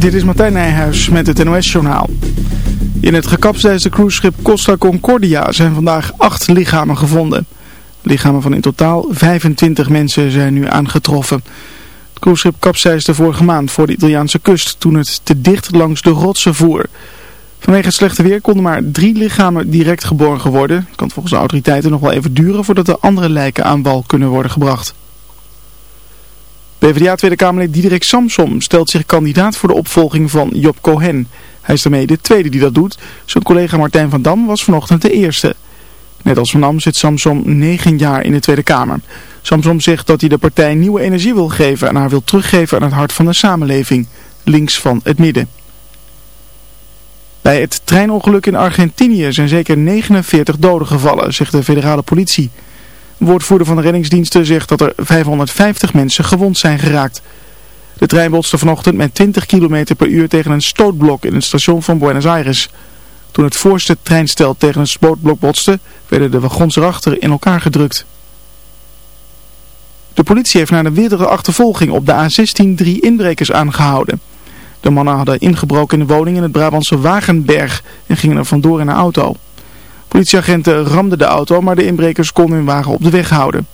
Dit is Martijn Nijhuis met het NOS-journaal. In het gekapseisde cruiseschip Costa Concordia zijn vandaag acht lichamen gevonden. lichamen van in totaal 25 mensen zijn nu aangetroffen. Het cruiseschip kapseisde vorige maand voor de Italiaanse kust toen het te dicht langs de rotsen voer. Vanwege het slechte weer konden maar drie lichamen direct geborgen worden. Het kan volgens de autoriteiten nog wel even duren voordat de andere lijken aan wal kunnen worden gebracht. PvdA Tweede Kamerlid Diederik Samsom stelt zich kandidaat voor de opvolging van Job Cohen. Hij is daarmee de tweede die dat doet. Zijn collega Martijn van Dam was vanochtend de eerste. Net als Van Dam zit Samsom negen jaar in de Tweede Kamer. Samsom zegt dat hij de partij nieuwe energie wil geven en haar wil teruggeven aan het hart van de samenleving. Links van het midden. Bij het treinongeluk in Argentinië zijn zeker 49 doden gevallen, zegt de federale politie. Een woordvoerder van de reddingsdiensten zegt dat er 550 mensen gewond zijn geraakt. De trein botste vanochtend met 20 km per uur tegen een stootblok in het station van Buenos Aires. Toen het voorste treinstel tegen een stootblok botste, werden de wagons erachter in elkaar gedrukt. De politie heeft na de wildere achtervolging op de A16 drie inbrekers aangehouden. De mannen hadden ingebroken in de woning in het Brabantse Wagenberg en gingen er vandoor in een auto. Politieagenten ramden de auto, maar de inbrekers konden hun wagen op de weg houden.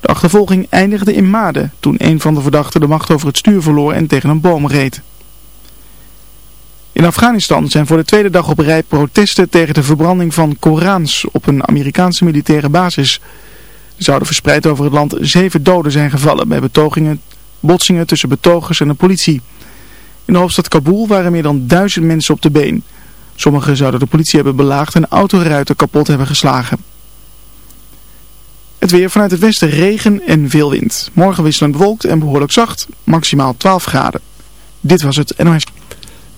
De achtervolging eindigde in Maden, toen een van de verdachten de macht over het stuur verloor en tegen een boom reed. In Afghanistan zijn voor de tweede dag op rij protesten tegen de verbranding van Korans op een Amerikaanse militaire basis. Er zouden verspreid over het land zeven doden zijn gevallen bij betogingen, botsingen tussen betogers en de politie. In de hoofdstad Kabul waren meer dan duizend mensen op de been. Sommigen zouden de politie hebben belaagd en autoruiten kapot hebben geslagen. Het weer vanuit het westen regen en veel wind. Morgen wisselend bewolkt en behoorlijk zacht, maximaal 12 graden. Dit was het NOS.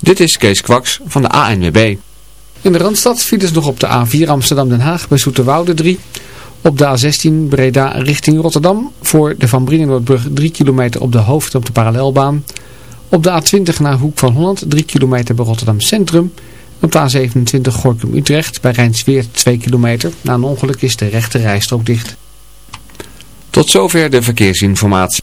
Dit is Kees Kwaks van de ANWB. In de Randstad files nog op de A4 Amsterdam-Den Haag bij Zoeterwoude 3. Op de A16 Breda richting Rotterdam voor de Van Brienenoordbrug 3 kilometer op de hoofd op de parallelbaan. Op de A20 naar Hoek van Holland 3 kilometer bij Rotterdam Centrum. Op de A27 Gorkum-Utrecht bij Rijnsweer 2 kilometer. Na een ongeluk is de rechte rijstrook dicht. Tot zover de verkeersinformatie.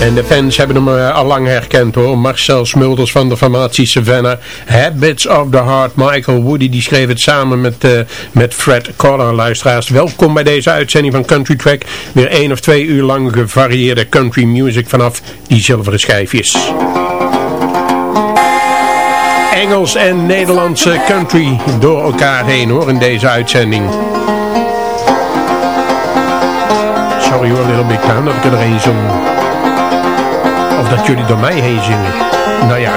En de fans hebben hem uh, al lang herkend hoor. Marcel Smulders van de formatie Savannah. Habits of the Heart. Michael Woody die schreef het samen met, uh, met Fred Collar. Luisteraars, welkom bij deze uitzending van Country Track. Weer één of twee uur lang gevarieerde country music vanaf die zilveren schijfjes. Engels en Nederlandse country door elkaar heen hoor in deze uitzending. Sorry hoor, Little Big Town, dat ik er een. Dat jullie door mij heen zingen. Nou ja.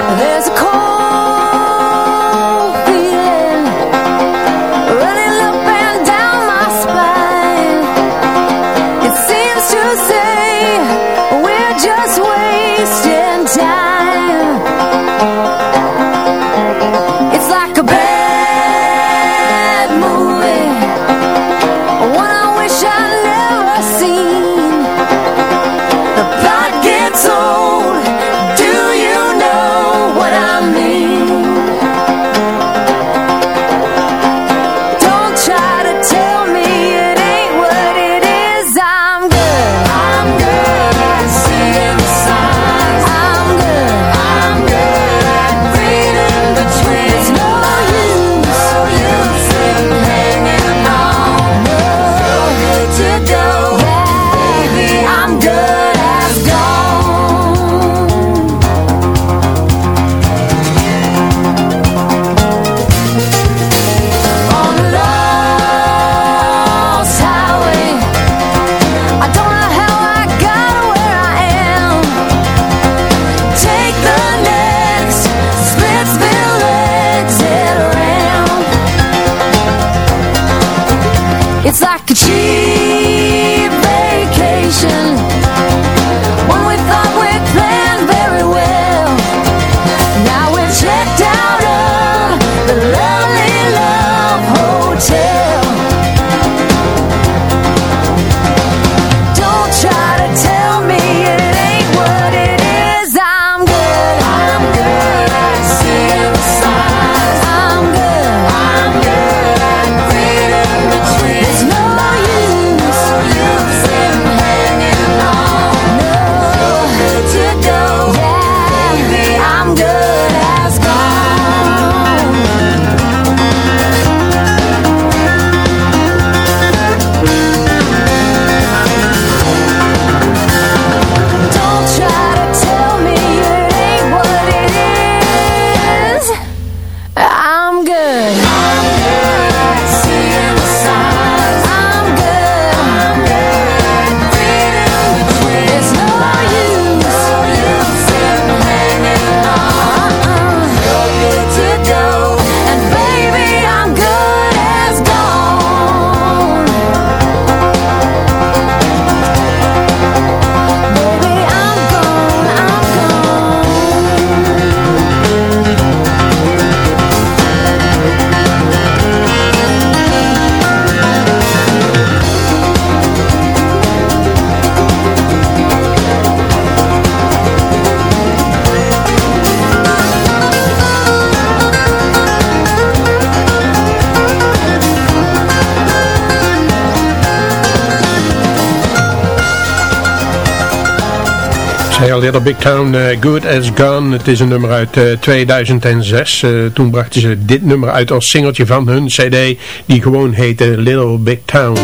A Little Big Town, uh, Good As Gone. Het is een nummer uit uh, 2006. Uh, toen brachten ze dit nummer uit als singeltje van hun cd, die gewoon heette Little Big Town.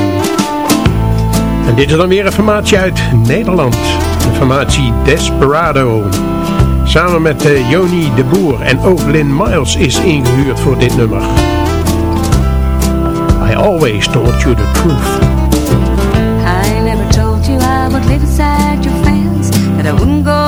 En dit is dan weer een formatie uit Nederland. De formatie Desperado. Samen met Joni de Boer en ook Lynn Miles is ingehuurd voor dit nummer. I always told you the truth. Fence That I wouldn't go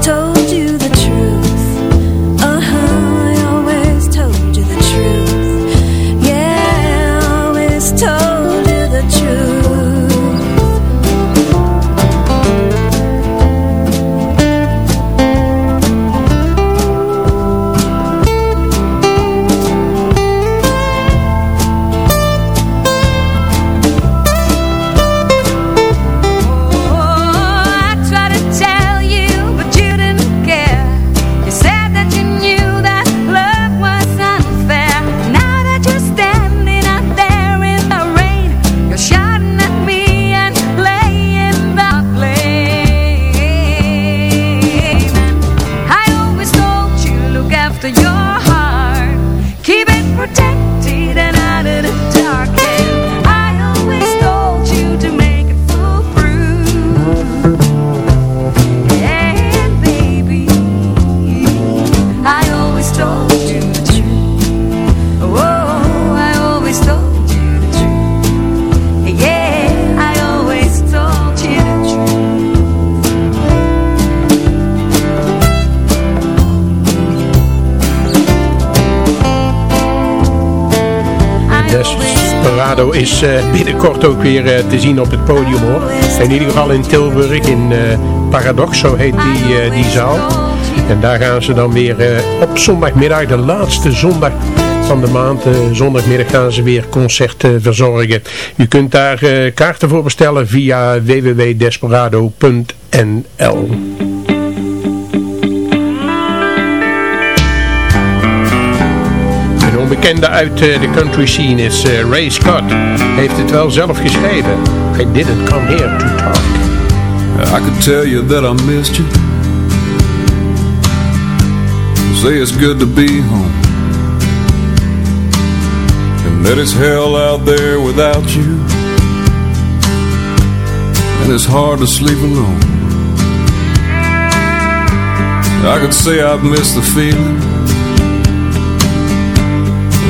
told binnenkort ook weer eh, te zien op het podium hoor. In ieder geval in Tilburg, in eh, Paradox, zo heet die, eh, die zaal. En daar gaan ze dan weer op zondagmiddag, de laatste zondag van de maand, zondagmiddag gaan ze weer concerten verzorgen. U kunt daar kaarten voor bestellen via www.desperado.nl Een onbekende uit eh, de country scene is eh, Ray Scott. Heeft het wel zelf geschreven. I didn't come here to talk. I could tell you that I missed you Say it's good to be home And that it's hell out there without you And it's hard to sleep alone I could say I've missed the feeling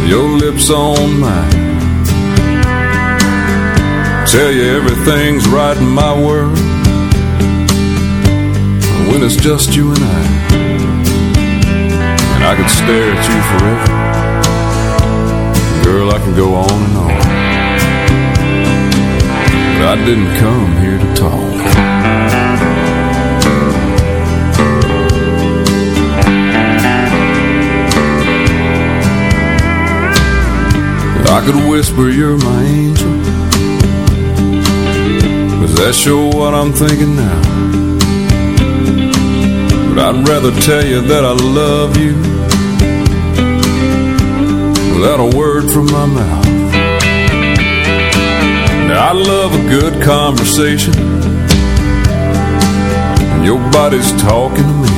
Your lips on mine Tell you everything's right in my world when it's just you and I. And I could stare at you forever. Girl, I can go on and on. But I didn't come here to talk. I could whisper you're my angel. Cause that's sure what I'm thinking now. But I'd rather tell you that I love you Without a word from my mouth Now I love a good conversation And your body's talking to me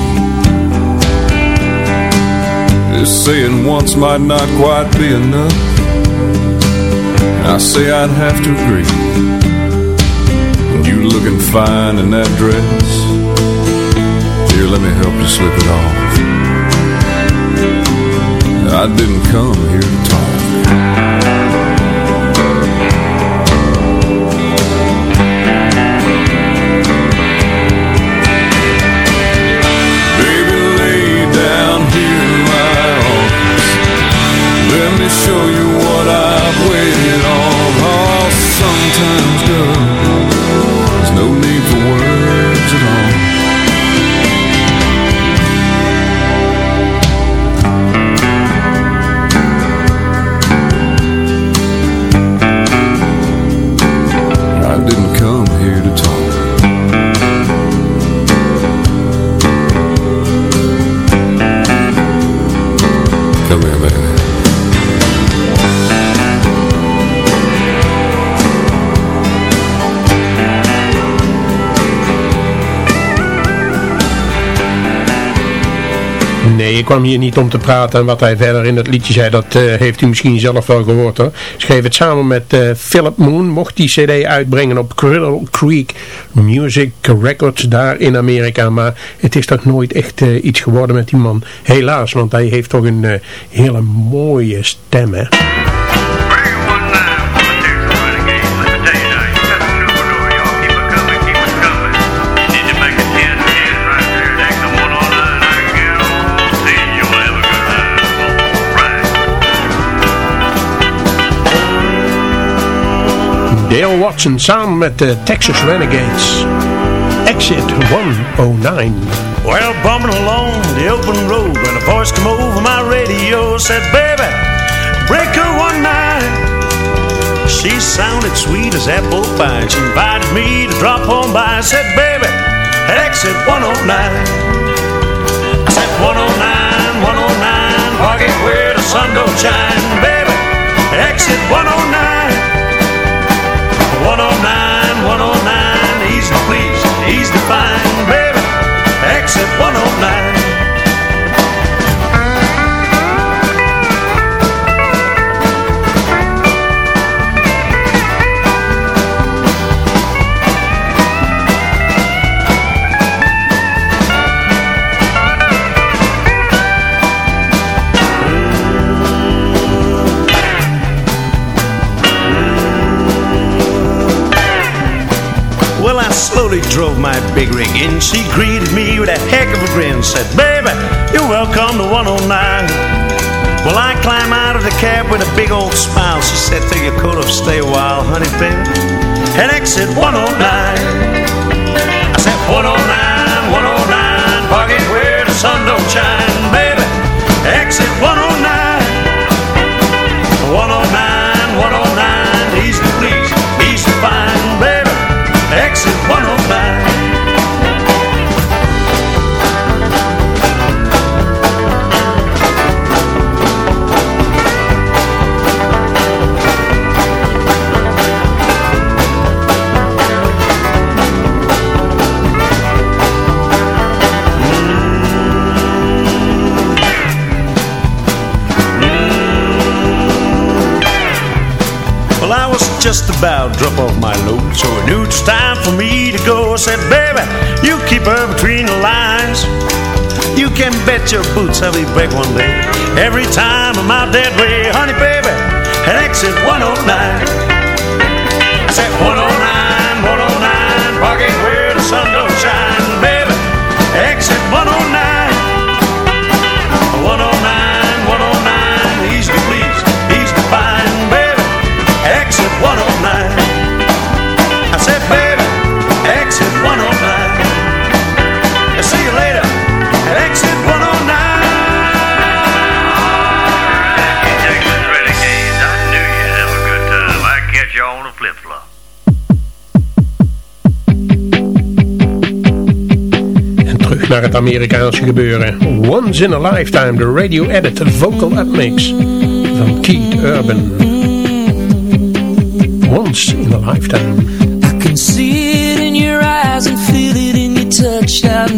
Just saying once might not quite be enough I say I'd have to agree And you looking fine in that dress here, let me help you slip it off. I didn't come here to talk. Kwam hier niet om te praten. En wat hij verder in het liedje zei, dat uh, heeft u misschien zelf wel gehoord hoor. Schreef het samen met uh, Philip Moon. Mocht die cd uitbrengen op Criddle Creek Music Records daar in Amerika. Maar het is toch nooit echt uh, iets geworden met die man. Helaas, want hij heeft toch een hele mooie stem hè. Dale Watson samen met de Texas Renegades. Exit 109. Well, bumping along the open road when a voice came over my radio said, Baby, break her one night. She sounded sweet as apple pie. She invited me to drop on by. Said, Baby, exit 109. I said, 109, 109, parking where the sun don't shine. Baby, exit 109. 109, drove my big rig in. She greeted me with a heck of a grin. Said, baby, you're welcome to 109. Well, I climb out of the cab with a big old smile. She said, take your coat off, stay a while, honey, baby. And exit 109. I said, 109, 109, parking where the sun don't shine, just about drop off my load, so I knew it's time for me to go. I said, baby, you keep her between the lines. You can bet your boots I'll be back one day. Every time I'm out that way, honey, baby, at exit 109. I said 109, naar het Amerikaanse gebeuren. Once in a Lifetime, de radio edit vocal upmix van Keith Urban. Once in a Lifetime. I can see it in your eyes and feel it in your touch. I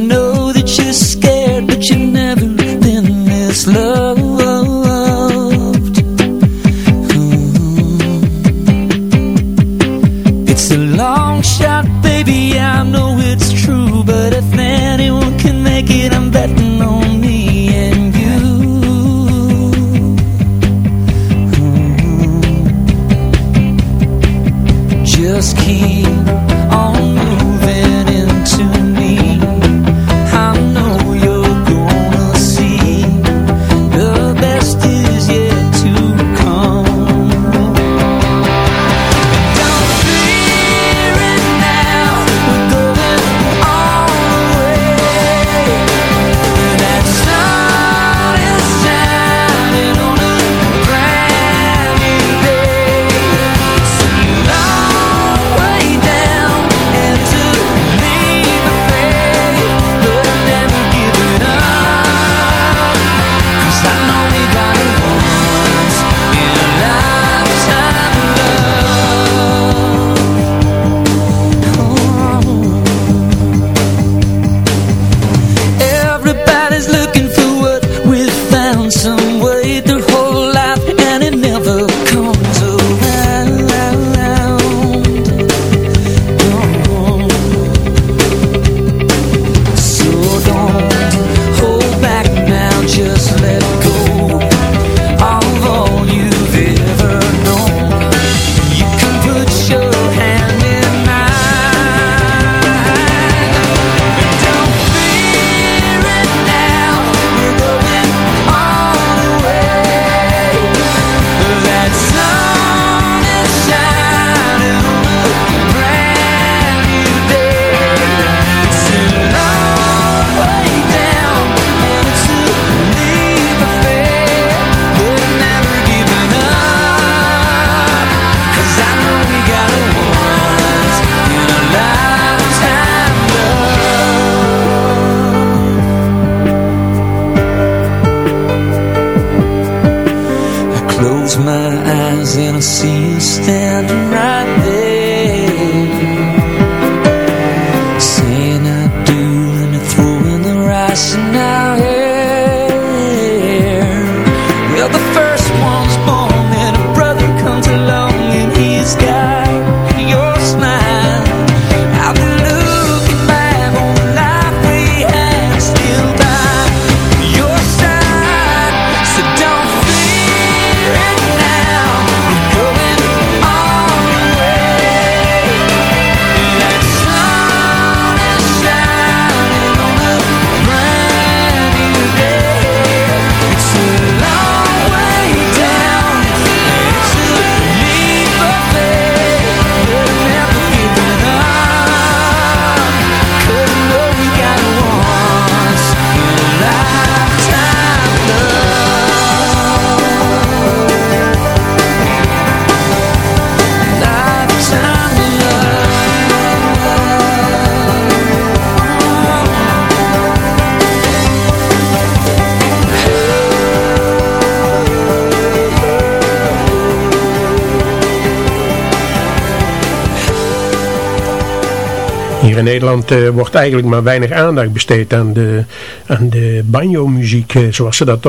Hier in Nederland eh, wordt eigenlijk maar weinig aandacht besteed aan de, aan de banjo-muziek, eh, zoals ze dat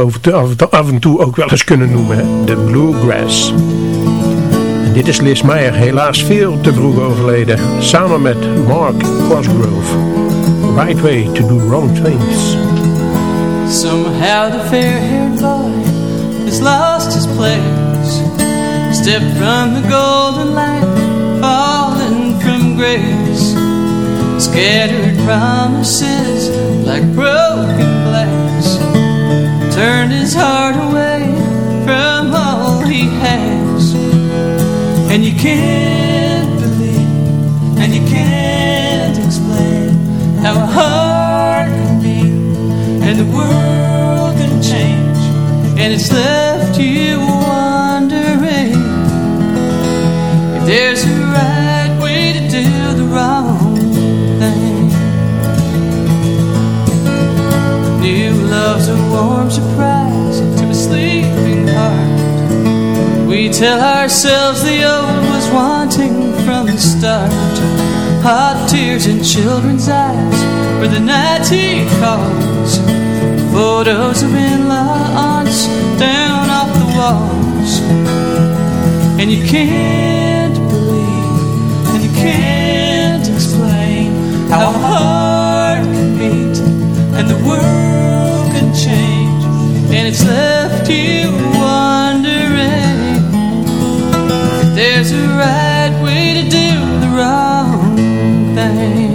af, en toe- ook wel eens kunnen noemen. hè. De bluegrass. En dit is Liz Meyer, helaas veel te vroeg overleden, samen met Mark Cosgrove. Right way to do wrong things. Somehow the fair-haired boy has lost his place Stepped from the golden light, fallen from grace Scattered promises like broken glass. Turned his heart away from all he has. And you can't believe, and you can't explain How a heart can beat and the world can change and it's left you wondering if there's surprise to a sleeping heart. We tell ourselves the old was wanting from the start. Hot tears in children's eyes for the night he calls. Photos of in-laws down off the walls. And you can't believe And you can't explain How a heart can beat And the world can change And it's left you wondering If there's a right way to do the wrong thing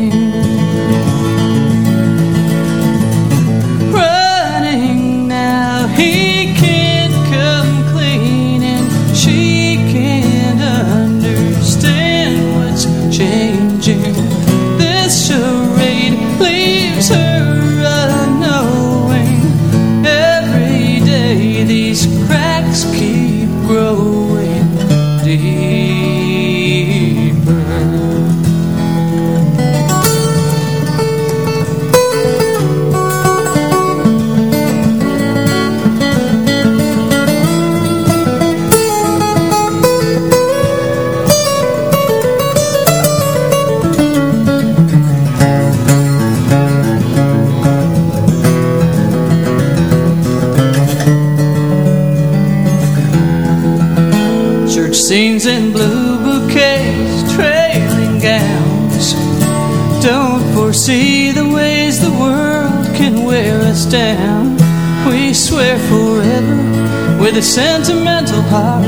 down. We swear forever with a sentimental heart.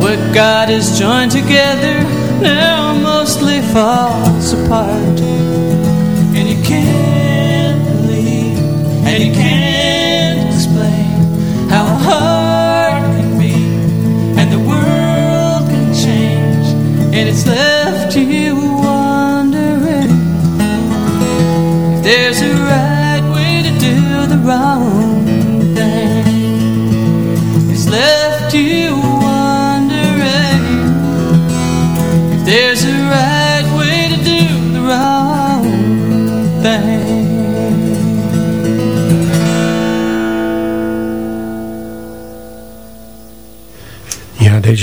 What God has joined together now mostly falls apart.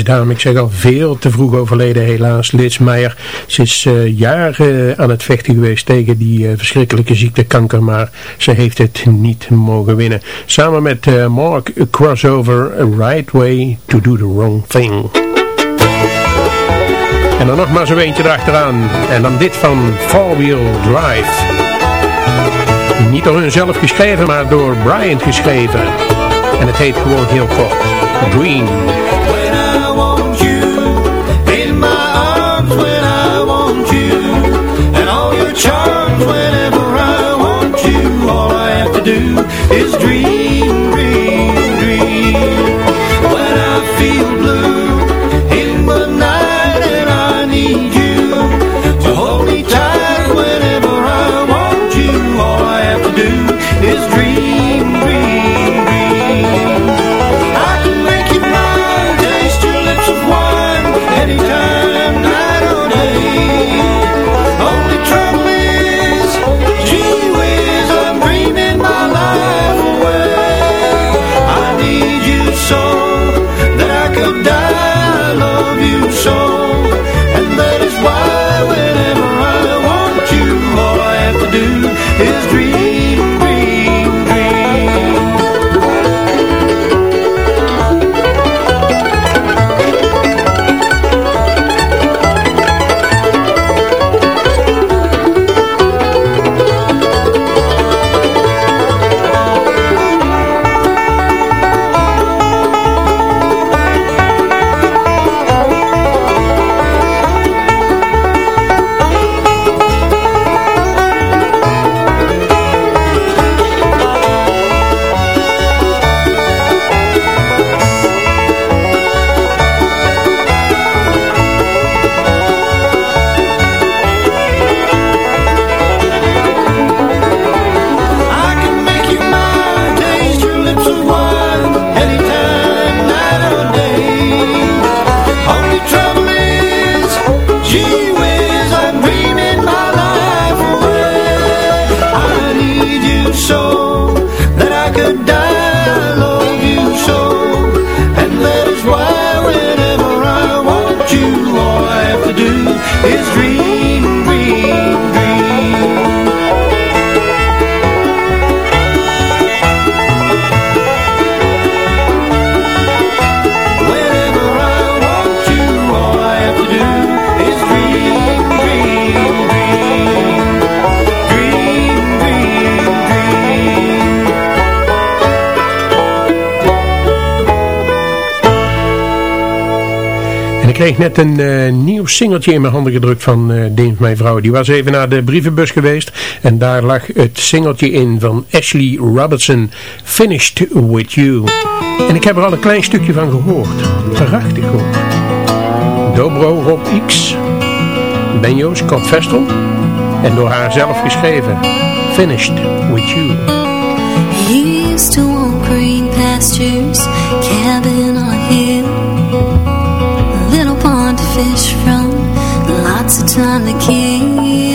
Dame, ik zeg al veel te vroeg overleden helaas, Liz Meijer. Ze is uh, jaren aan het vechten geweest tegen die uh, verschrikkelijke ziekte kanker, maar ze heeft het niet mogen winnen. Samen met uh, Mark Crossover, Right Way to Do the Wrong Thing. En dan nog maar zo eentje erachteraan. En dan dit van Four Wheel Drive. Niet door hunzelf geschreven, maar door Brian geschreven. En het heet gewoon heel kort. Green. Charms whenever I want you all I have to do is dream dream dream. When I feel love kreeg net een eh, nieuw singeltje in mijn handen gedrukt van uh, Deens, mijn vrouw. Die was even naar de brievenbus geweest. En daar lag het singeltje in van Ashley Robertson. Finished With You. En ik heb er al een klein stukje van gehoord. Prachtig hoor. Dobro Rob X. Benjo Scott Vestel. En door haar zelf geschreven. Finished With You. He used to own green pastures, cabin fish from, lots of time to kill.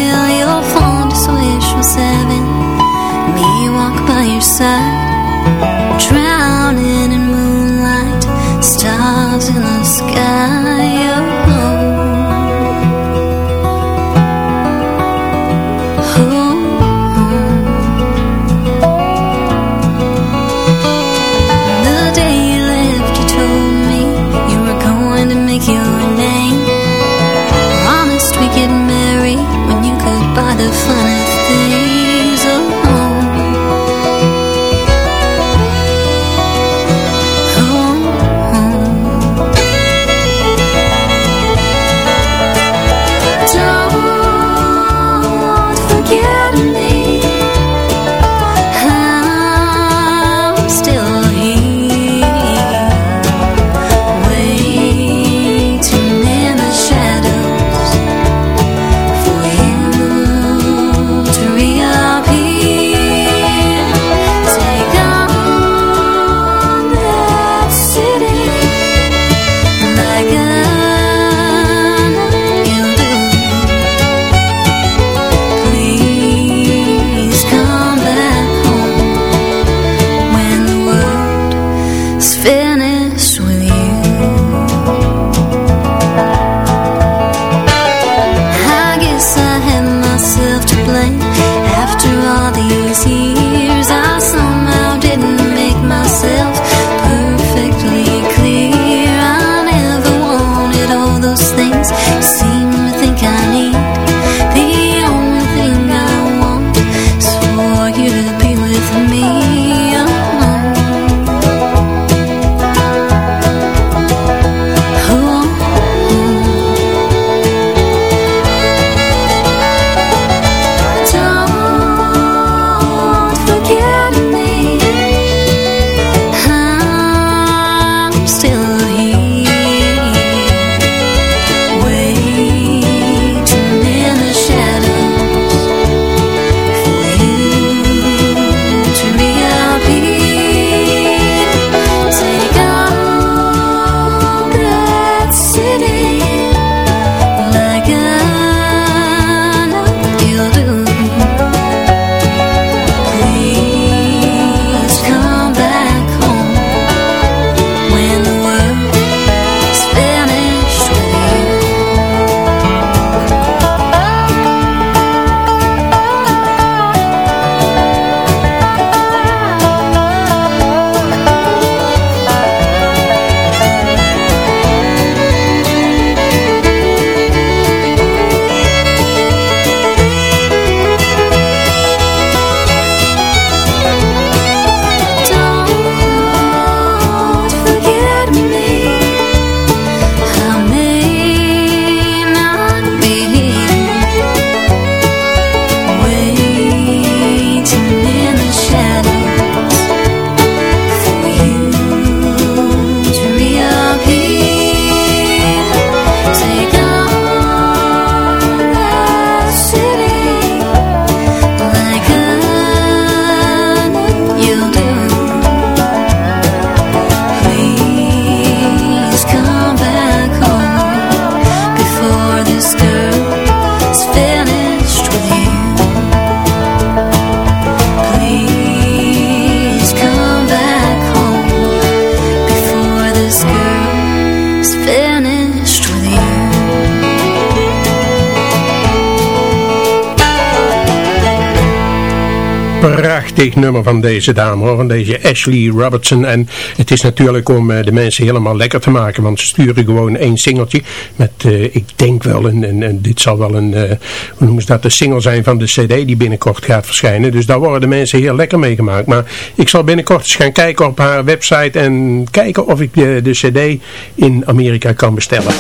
Prachtig nummer van deze dame, hoor, van deze Ashley Robertson. En het is natuurlijk om eh, de mensen helemaal lekker te maken, want ze sturen gewoon één singeltje met, uh, ik denk wel, een, en, dit zal wel een, uh, hoe noemen ze dat, de single zijn van de cd die binnenkort gaat verschijnen. Dus daar worden de mensen heel lekker mee gemaakt. Maar ik zal binnenkort eens gaan kijken op haar website en kijken of ik de cd in Amerika kan bestellen.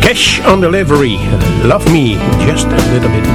Cash on Delivery, Love Me Just a Little Bit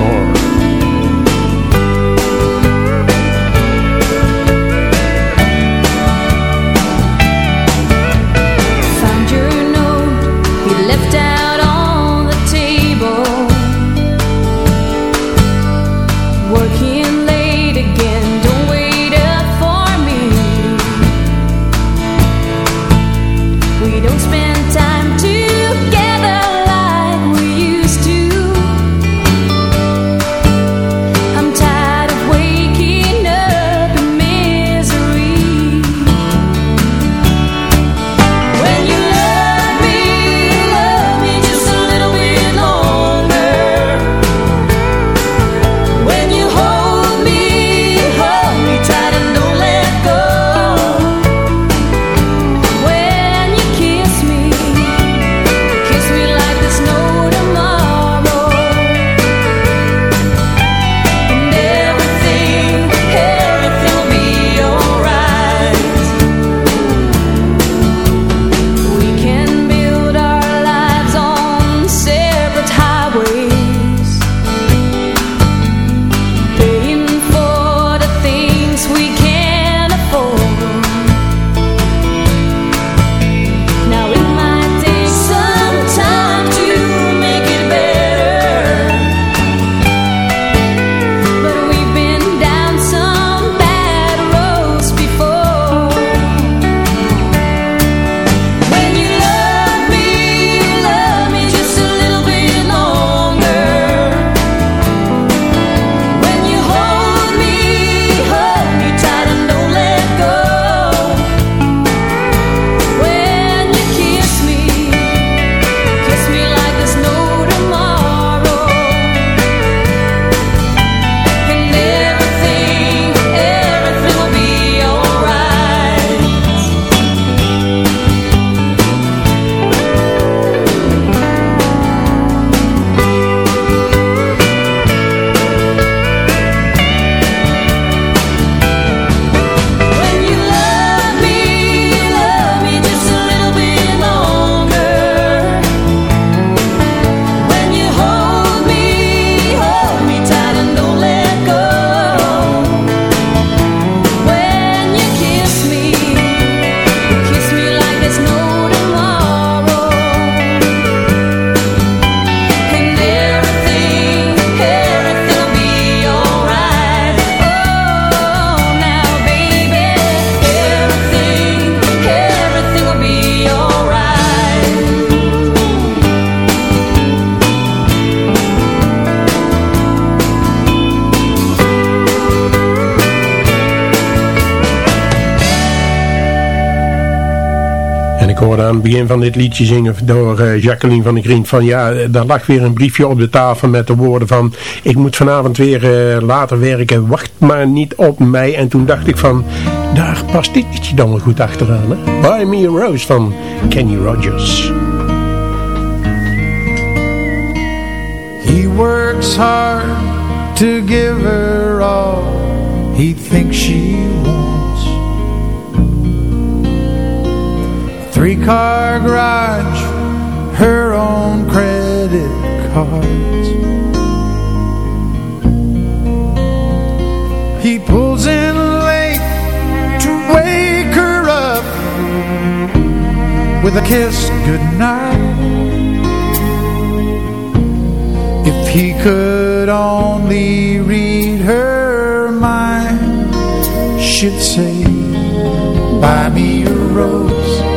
aan het begin van dit liedje zingen door uh, Jacqueline van der Grien van ja, daar lag weer een briefje op de tafel met de woorden van ik moet vanavond weer uh, later werken, wacht maar niet op mij. En toen dacht ik van, daar past dit liedje dan wel goed achteraan. Hè? Buy Me a Rose van Kenny Rogers. He works hard to give her all he thinks she wants. Three-car garage, her own credit cards. He pulls in late to wake her up with a kiss goodnight. If he could only read her mind, she'd say, buy me a rose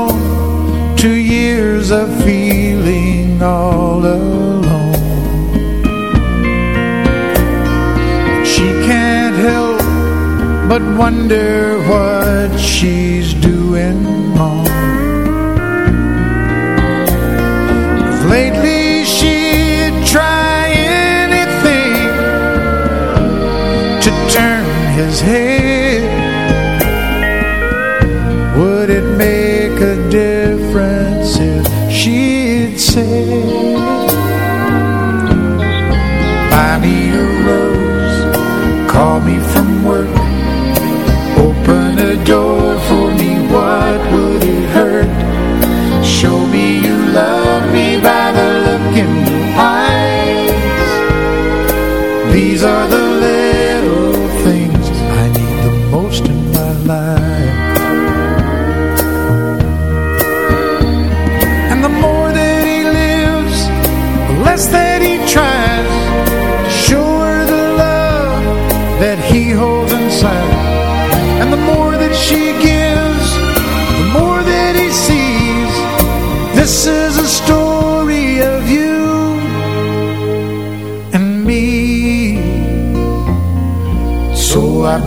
of feeling all alone. She can't help but wonder what she's doing wrong.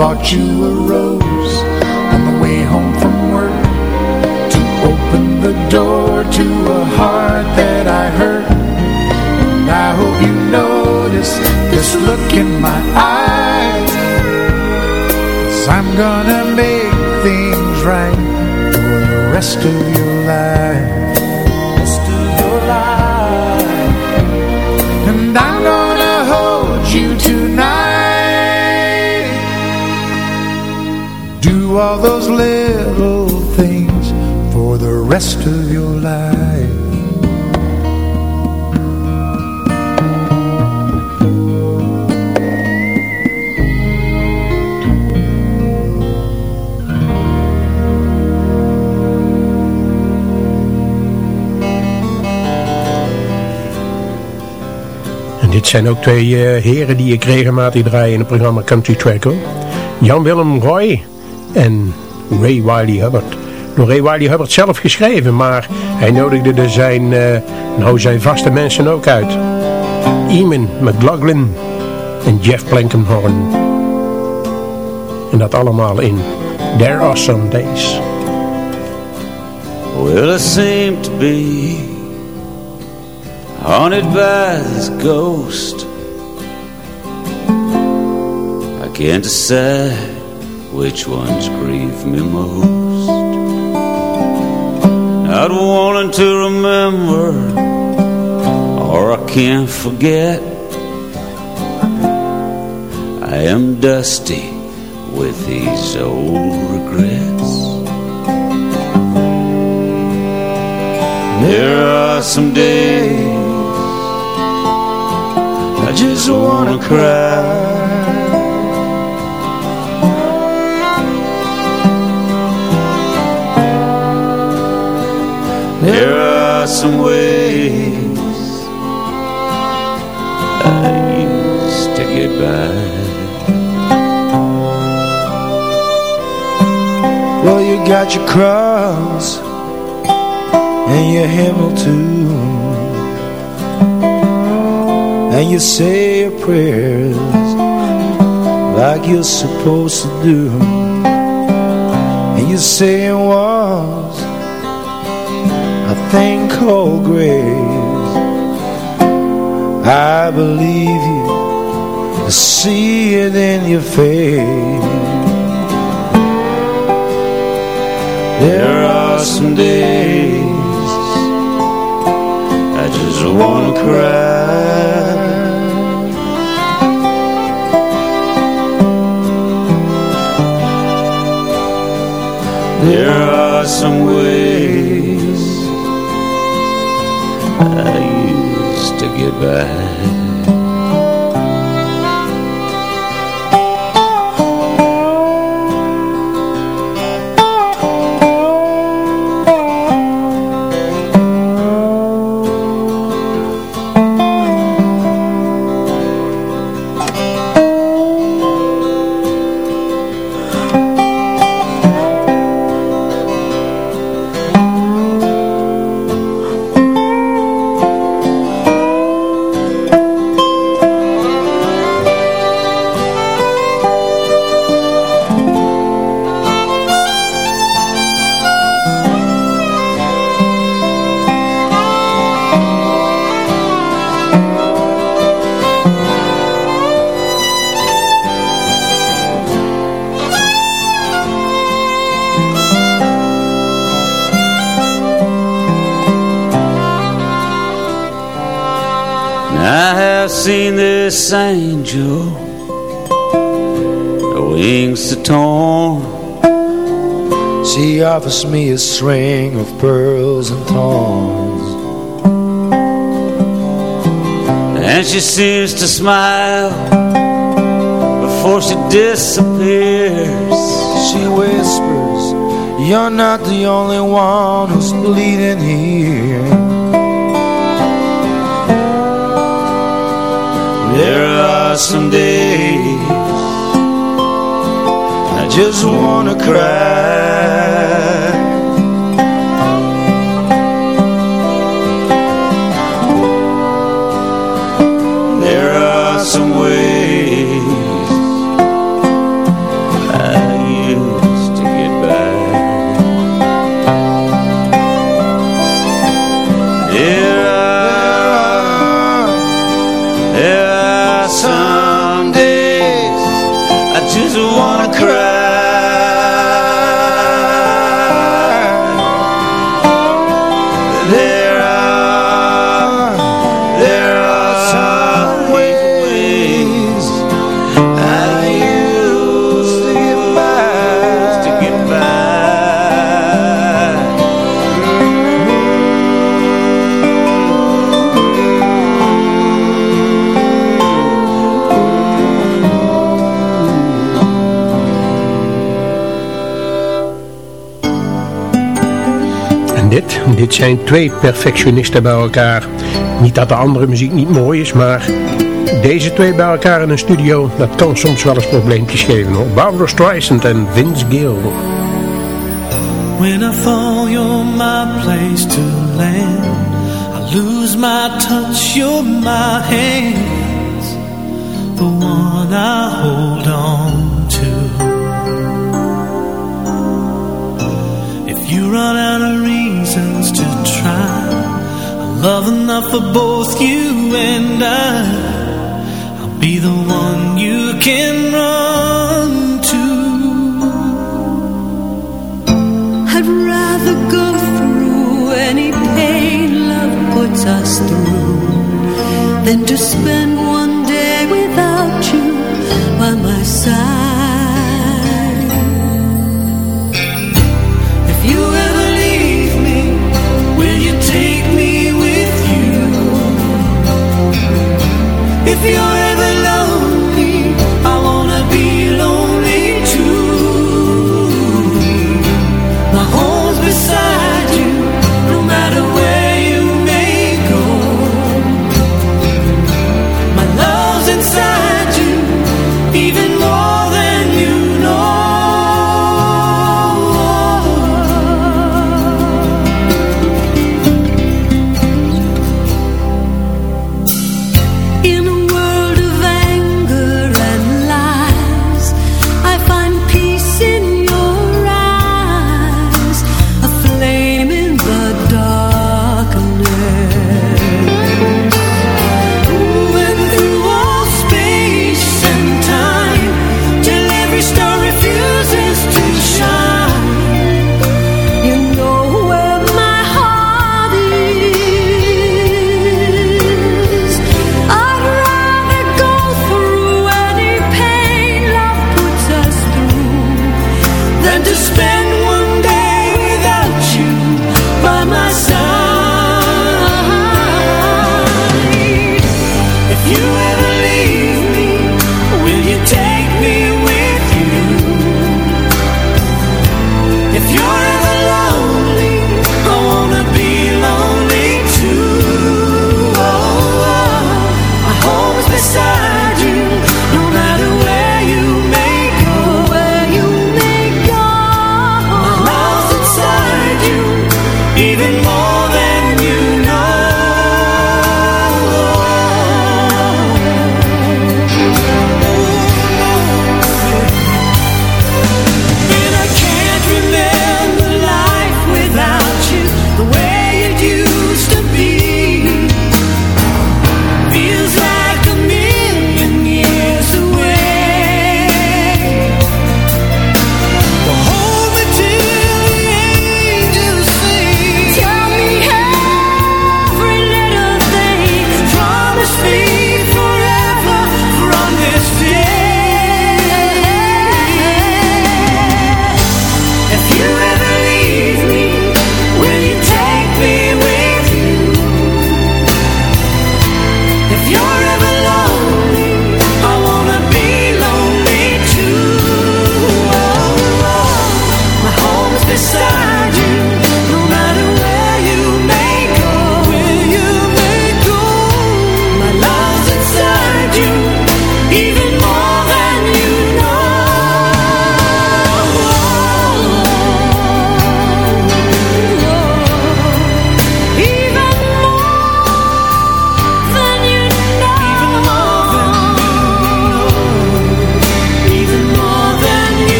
Bought you a rose on the way home from work To open the door to a heart that I hurt. And I hope you notice this look in my eyes. Cause I'm gonna make things right for the rest of your life All those little things for the rest of your life dit zijn ook twee eh, heren die ik regelmatig draai in het programma Country Track. Jan-Willem Roy en Ray Wiley Hubbard. Door Ray Wiley Hubbard zelf geschreven, maar hij nodigde er zijn, eh, nou zijn vaste mensen ook uit. Eamon McLaughlin en Jeff Blankenhorn. En dat allemaal in There Are Some Days. Well, I seem to be haunted by this ghost. I can't decide which ones grieve me most. Not wanting to remember, or I can't forget. I am dusty with these old regrets. There are some days I just wanna cry. There are some ways I used to get by. Well, you got your cross and your hymnal too, and you say your prayers like you're supposed to do, and you say it thing called grace. I believe you, I see it in your face. There are some days I just wanna cry. There are some ways used seen this angel, her wings are torn. She offers me a string of pearls and thorns. And she seems to smile before she disappears. She whispers, You're not the only one who's bleeding here. There are some days I just wanna cry. Dit, zijn twee perfectionisten bij elkaar. Niet dat de andere muziek niet mooi is, maar deze twee bij elkaar in een studio, dat kan soms wel eens probleempjes geven hoor. Barbara Streisand en Vince Gill. When I fall, you're my place to land. I lose my touch, you're my hands. The one I hold on to. If you run out of try, I love enough for both you and I. I'll be the one you can run to. I'd rather go through any pain love puts us through than to spend one day without you by my side. If you're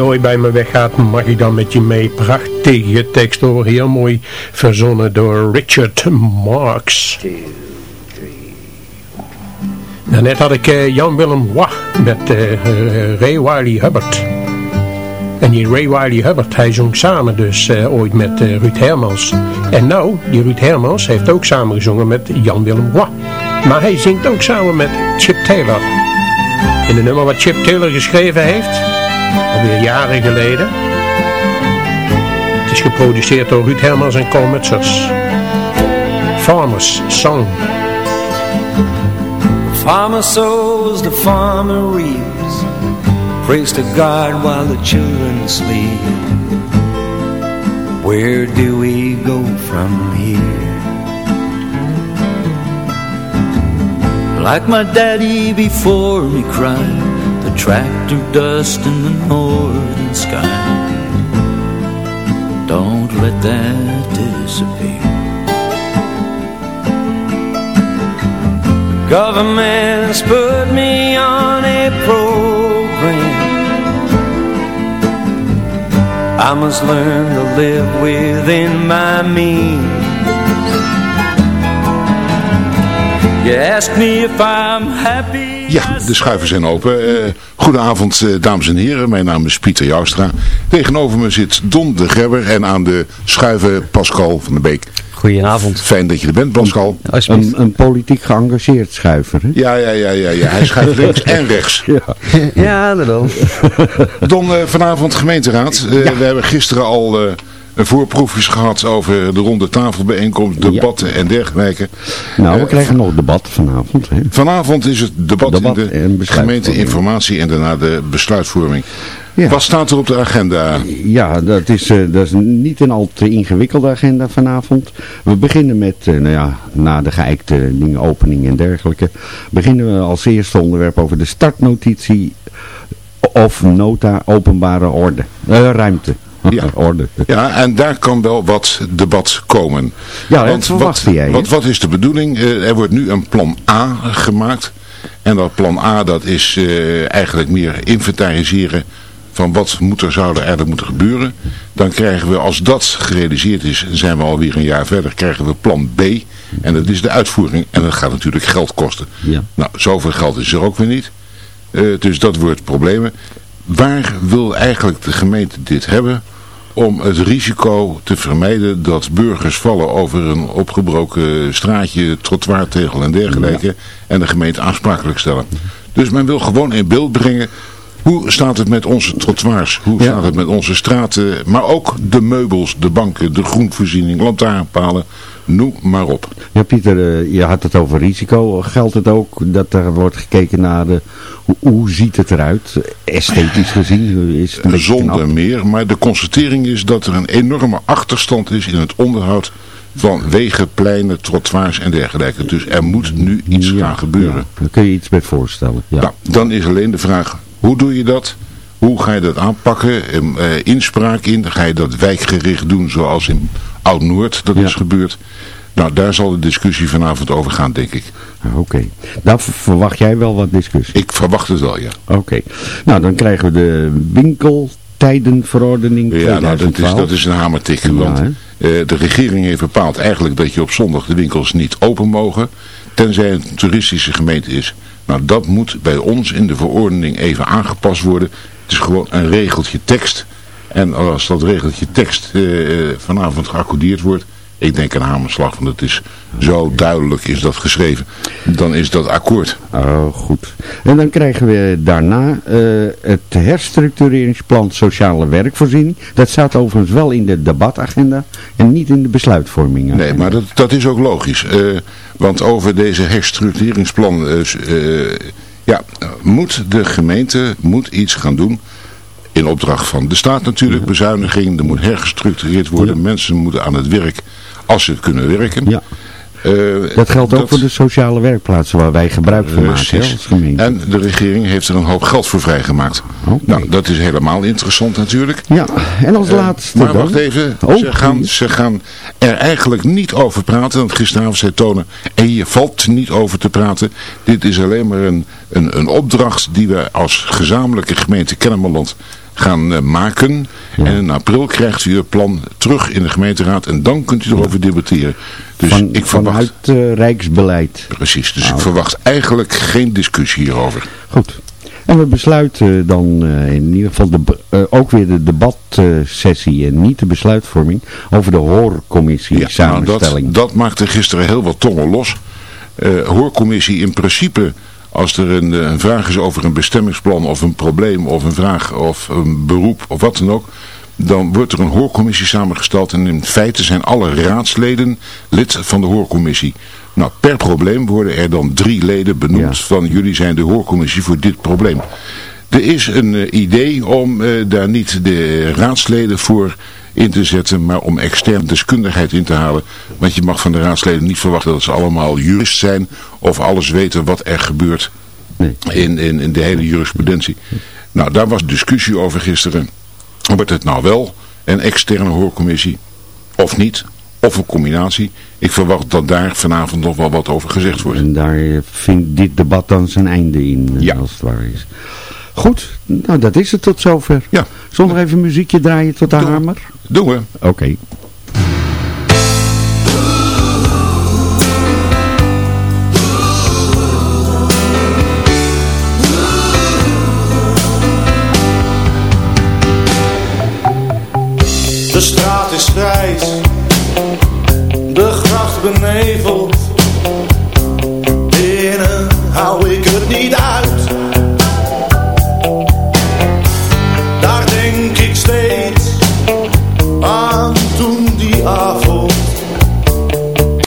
Ooit bij me weggaat, mag ik dan met je mee. Prachtige tekst hoor, heel mooi verzonnen door Richard Marks. Daarnet had ik eh, Jan Willem Wach met eh, eh, Ray Wiley Hubbard. En die Ray Wiley Hubbard, hij zong samen dus ooit met Ruud Hermans. En nou, die Ruud Hermans heeft ook samengezongen met Jan Willem Wach. Maar hij zingt ook samen met Chip Taylor. In een nummer wat Chip Taylor geschreven heeft, alweer jaren geleden. Het is geproduceerd door Ruud Hermans en Cole Mutsers. Farmers Song. Farmer sows, the farmer reaps. Praise to God while the children sleep. Where do we go from here? Like my daddy before me cried, tractor dust in the northern sky. Don't let that disappear. Government's put me on a program I must learn to live within my means Ja, de schuiven zijn open. Eh, goedenavond, eh, dames en heren. Mijn naam is Pieter Joustra. Tegenover me zit Don de Grebber en aan de schuiven Pascal van der Beek. Goedenavond. Fijn dat je er bent, Pascal. Een, een politiek geëngageerd schuiver. Hè? Ja, ja, ja, ja, ja. Hij schuift links en rechts. Ja, ja daarom. Don, eh, vanavond gemeenteraad. Eh, We hebben gisteren al eh, voorproefjes gehad over de ronde tafelbijeenkomst, debatten en dergelijke. Nou, we Eh, krijgen nog debat vanavond. Hè? Vanavond is het debat, Debat in de en besluitvorming. gemeenteinformatie en daarna de besluitvorming. Ja. Wat staat er op de agenda? Ja, dat is, eh, dat is niet een al te ingewikkelde agenda vanavond. We beginnen met, eh, nou ja, na de geëikte dingen, opening en dergelijke, beginnen we als eerste onderwerp over de startnotitie of nota openbare orde, ruimte. Ja. orde. Ja, en daar kan wel wat debat komen. Ja, dat Want verwachtte wat, jij? Wat, wat is de bedoeling? Eh, er wordt nu een plan A gemaakt. En dat plan A dat is eh, eigenlijk meer inventariseren van wat moet er, zou er eigenlijk moeten gebeuren. Dan krijgen we, als dat gerealiseerd is, zijn we alweer een jaar verder, krijgen we plan B. En dat is de uitvoering. En dat gaat natuurlijk geld kosten. Ja. Nou, zoveel geld is er ook weer niet. Eh, dus dat wordt problemen. Waar wil eigenlijk de gemeente dit hebben? Om het risico te vermijden dat burgers vallen over een opgebroken straatje, trottoirtegel en dergelijke en de gemeente aansprakelijk stellen. Dus men wil gewoon in beeld brengen hoe staat het met onze trottoirs, hoe staat het met onze straten, maar ook de meubels, de banken, de groenvoorziening, lantaarnpalen, noem maar op. Ja, Pieter, eh, je had het over risico. Geldt het ook dat er wordt gekeken naar de, hoe, hoe ziet het eruit, esthetisch gezien? Is het een Zonder meer, maar de constatering is dat er een enorme achterstand is in het onderhoud van wegen, pleinen, trottoirs en dergelijke. Dus er moet nu iets gaan gebeuren. Daar kun je iets bij voorstellen. Ja. Nou, dan is alleen de vraag, hoe doe je dat? Hoe ga je dat aanpakken? Ehm, eh, inspraak in? Ga je dat wijkgericht doen zoals in Oud-Noord dat is gebeurd? Nou, daar zal de discussie vanavond over gaan, denk ik. Ah, Oké, daar verwacht jij wel wat discussie? Ik verwacht het wel, ja. Oké, nou dan krijgen we de winkeltijdenverordening Ja, nou, dat is, 2012. dat is een hamertik. want eh, de regering heeft bepaald eigenlijk dat je op zondag de winkels niet open mogen. Tenzij het een toeristische gemeente is. Nou, dat moet bij ons in de verordening even aangepast worden. Het is gewoon een regeltje tekst. En als dat regeltje tekst eh, eh, vanavond geaccordeerd wordt. Ik denk een hamerslag, want het is zo duidelijk is dat geschreven. Dan is dat akkoord. Oh, goed. En dan krijgen we daarna eh, het herstructureringsplan sociale werkvoorziening. Dat staat overigens wel in de debatagenda en niet in de besluitvorming. Nee, maar dat, dat is ook logisch. Eh, want over deze herstructureringsplan eh, ja, moet de gemeente moet iets gaan doen. In opdracht van de staat natuurlijk, bezuiniging. Er moet hergestructureerd worden. Mensen moeten aan het werk als ze kunnen werken. Ja. Eh, Dat geldt ook dat- voor de sociale werkplaatsen waar wij gebruik van maken Precies. als gemeente. En de regering heeft er een hoop geld voor vrijgemaakt. Nou, dat is helemaal interessant natuurlijk. Ja, en als Eh, laatste maar dan- wacht even, Oh, ze, gaan, ze gaan er eigenlijk niet over praten. Want gisteravond zei Tonen, en hier valt niet over te praten. Dit is alleen maar een, een, een opdracht die we als gezamenlijke gemeente Kennemerland gaan eh, maken. En in april krijgt u het plan terug in de gemeenteraad en dan kunt u erover debatteren. Dus Van, ik verwacht... vanuit eh, Rijksbeleid. Precies, dus Nou. ik verwacht eigenlijk geen discussie hierover. Goed. En we besluiten dan eh, in ieder geval de, ook weer de debatsessie en niet de besluitvorming over de hoorcommissie Nou, dat, samenstelling. dat maakte gisteren heel wat tongen los. Hoorcommissie in principe, als er een, eh, een vraag is over een bestemmingsplan of een probleem of een vraag of een beroep of wat dan ook, dan wordt er een hoorcommissie samengesteld en in feite zijn alle raadsleden lid van de hoorcommissie. Nou, per probleem worden er dan drie leden benoemd van jullie zijn de hoorcommissie voor dit probleem. Er is een eh, idee om eh, daar niet de raadsleden voor in te zetten, maar om externe deskundigheid in te halen. Want je mag van de raadsleden niet verwachten dat ze allemaal jurist zijn of alles weten wat er gebeurt in, in, in de hele jurisprudentie. Nou, daar was discussie over gisteren. Wordt het nou wel een externe hoorcommissie of niet? Of een combinatie? Ik verwacht dat daar vanavond nog wel wat over gezegd wordt. En daar eh, vindt dit debat dan zijn einde in, eh, als het ware is. Goed, nou dat is het tot zover. Ja. Zonder even muziekje draaien tot de hamer? Doen we. Oké. De straat is grijs,